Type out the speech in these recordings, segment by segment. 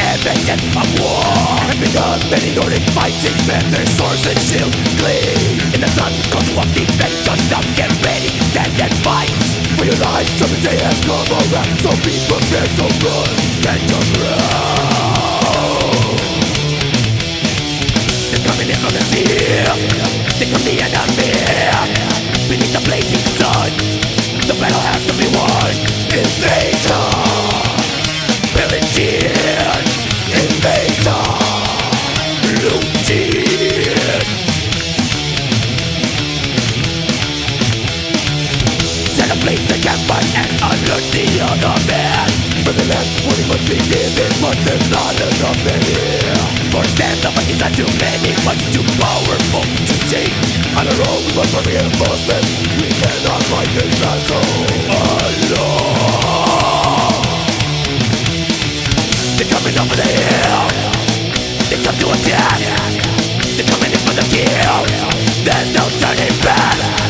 evidence of war. And because many Nordic fighting men Their swords and shields gleam. In the sun comes what defense Just up, get ready, stand and fight. For your some day has come around So be prepared to run, stand your ground. They're coming in from the sea They come the enemy Ablaze the campfire and alert the other man. For the land what he must be given But there's not enough in here For stand up against not too many Much too powerful to take. On our own we must reinforcement. We cannot fight this battle alone. They're coming over the hill. They come to attack. They're coming in for the kill. There's no turning back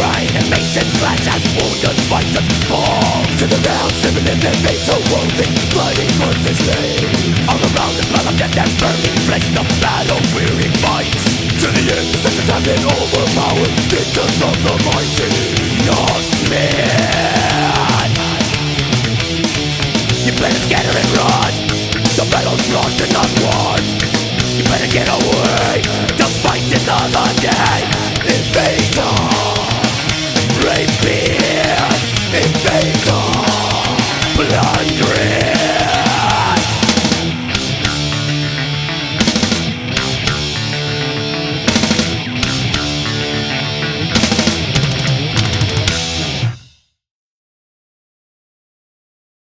Grind and maces clash as wounded fighters fall. To the ground, seven in their veins so wounded, bloody corpses lay All around the smell of death and burning flesh The battle weary fights. To the end, the senses have been overpowered Victors of the mighty Norsemen You better scatter and run. The battle's lost and not won. You better get away. To fight another day. Invasion